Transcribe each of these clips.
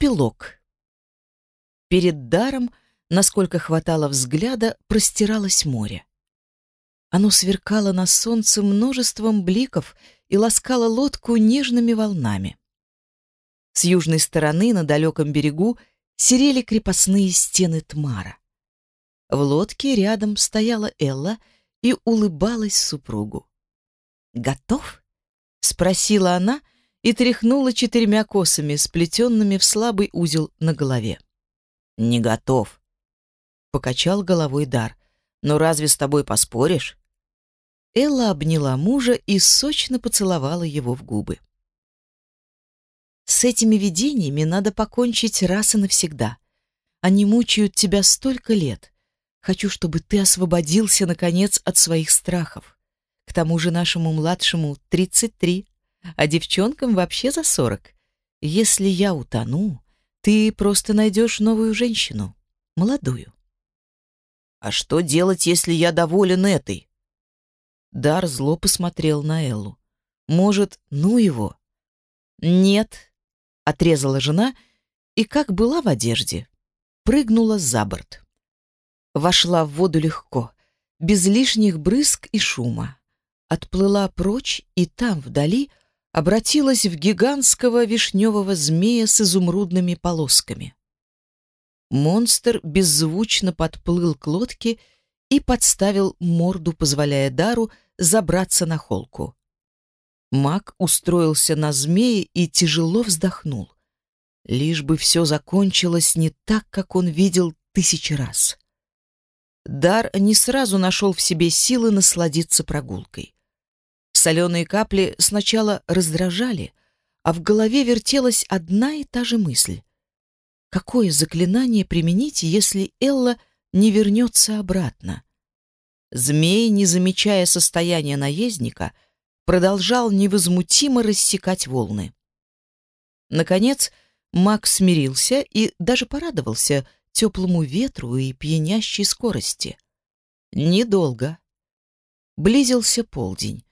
Эпилог. Перед даром, насколько хватало взгляда, простиралось море. Оно сверкало на солнце множеством бликов и ласкало лодку нежными волнами. С южной стороны, на далеком берегу, серели крепостные стены Тмара. В лодке рядом стояла Элла и улыбалась супругу. «Готов?» — спросила она и тряхнула четырьмя косами, сплетенными в слабый узел на голове. «Не готов», — покачал головой Дар. «Но разве с тобой поспоришь?» Элла обняла мужа и сочно поцеловала его в губы. «С этими видениями надо покончить раз и навсегда. Они мучают тебя столько лет. Хочу, чтобы ты освободился, наконец, от своих страхов. К тому же нашему младшему тридцать три, а девчонкам вообще за сорок. Если я утону, ты просто найдешь новую женщину, молодую. А что делать, если я доволен этой? Дар зло посмотрел на Эллу. Может, ну его? Нет, отрезала жена и, как была в одежде, прыгнула за борт. Вошла в воду легко, без лишних брызг и шума. Отплыла прочь, и там, вдали, обратилась в гигантского вишневого змея с изумрудными полосками. Монстр беззвучно подплыл к лодке и подставил морду, позволяя Дару забраться на холку. Маг устроился на змее и тяжело вздохнул. Лишь бы все закончилось не так, как он видел тысячи раз. Дар не сразу нашел в себе силы насладиться прогулкой. Соленые капли сначала раздражали, а в голове вертелась одна и та же мысль. Какое заклинание применить, если Элла не вернется обратно? Змей, не замечая состояния наездника, продолжал невозмутимо рассекать волны. Наконец, маг смирился и даже порадовался теплому ветру и пьянящей скорости. Недолго. Близился полдень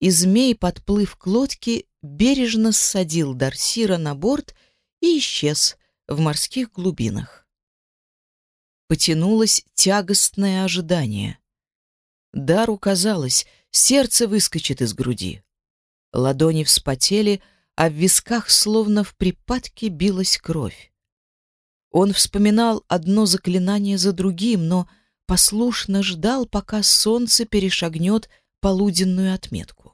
и змей, подплыв к лодке, бережно ссадил Дарсира на борт и исчез в морских глубинах. Потянулось тягостное ожидание. Дару казалось, сердце выскочит из груди. Ладони вспотели, а в висках словно в припадке билась кровь. Он вспоминал одно заклинание за другим, но послушно ждал, пока солнце перешагнет полуденную отметку.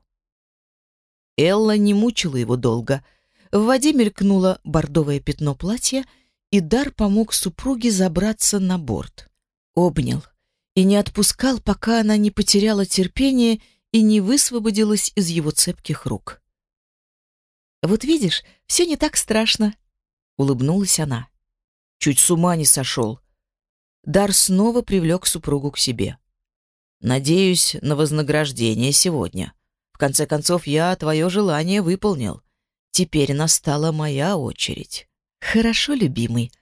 Элла не мучила его долго. В воде мелькнуло бордовое пятно платья, и Дар помог супруге забраться на борт. Обнял и не отпускал, пока она не потеряла терпение и не высвободилась из его цепких рук. «Вот видишь, все не так страшно», — улыбнулась она. Чуть с ума не сошел. Дар снова привлек супругу к себе. «Надеюсь на вознаграждение сегодня», в конце концов, я твое желание выполнил. Теперь настала моя очередь. Хорошо, любимый,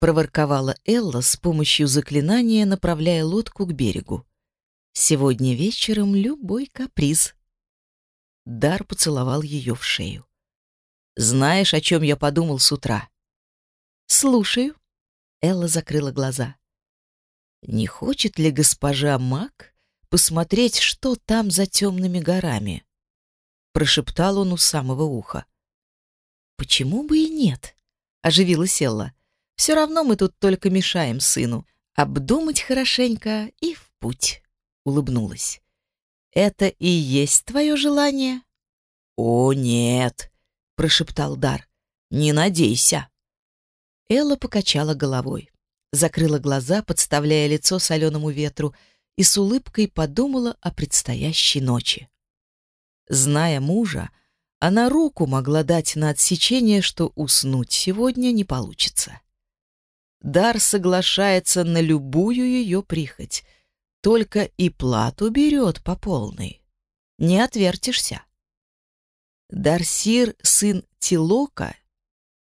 проворковала Элла с помощью заклинания, направляя лодку к берегу. Сегодня вечером любой каприз. Дар поцеловал ее в шею. Знаешь, о чем я подумал с утра? Слушаю. Элла закрыла глаза. Не хочет ли госпожа Мак посмотреть, что там за темными горами. Прошептал он у самого уха. «Почему бы и нет?» — оживилась Элла. «Все равно мы тут только мешаем сыну. Обдумать хорошенько и в путь», — улыбнулась. «Это и есть твое желание?» «О, нет!» — прошептал Дар. «Не надейся!» Элла покачала головой, закрыла глаза, подставляя лицо соленому ветру, и с улыбкой подумала о предстоящей ночи. Зная мужа, она руку могла дать на отсечение, что уснуть сегодня не получится. Дар соглашается на любую ее прихоть, только и плату берет по полной. Не отвертишься. Дарсир, сын Тилока,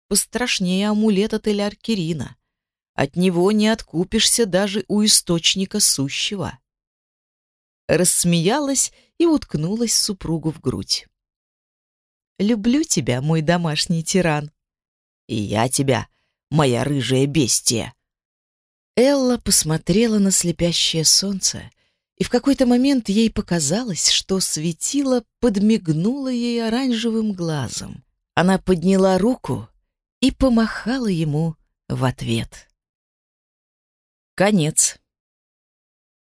пострашнее амулета Теляркирина. От него не откупишься даже у источника сущего рассмеялась и уткнулась супругу в грудь. «Люблю тебя, мой домашний тиран». «И я тебя. моя рыжая бестия. Элла посмотрела на слепящее солнце, и в какой-то момент ей показалось, что светило подмигнуло ей оранжевым глазом. Она подняла руку и помахала ему в ответ. Конец.